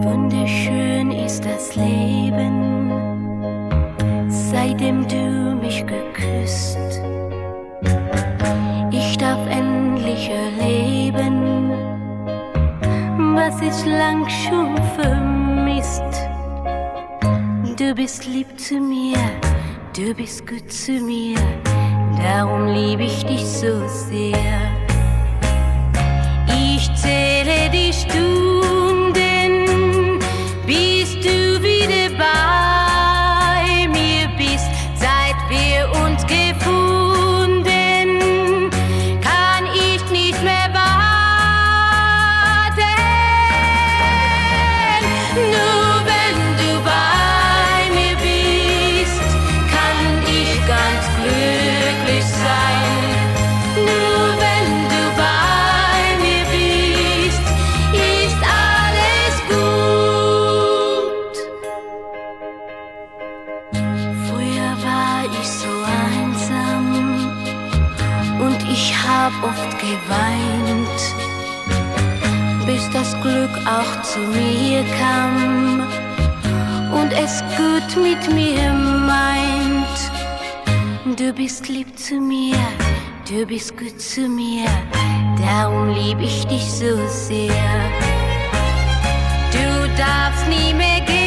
Wunderschön ist das Leben, seitdem du mich geküsst. Ich darf endlich erleben, was ich lang schon vermisst. Du bist lieb zu mir, du bist gut zu mir, darum lieb ich dich so sehr. Hab oft geweint, bis das Glück auch zu mir kam und es gut mit mir meint. Du bist lieb zu mir, du bist gut zu mir, darum lieb ich dich so sehr. Du darfst nie mehr gehen.